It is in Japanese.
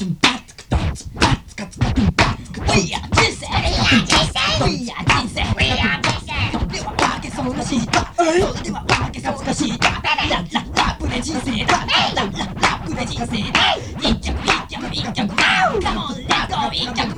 カツカトンバツクタツバツカツカトンバツクツ We are 人生 We are 人生 We are 人生それではおまけそうらしたそれではおまけそうらしいララララップで人生だラララップで人生だ一曲一曲一曲 Come on let's go 一曲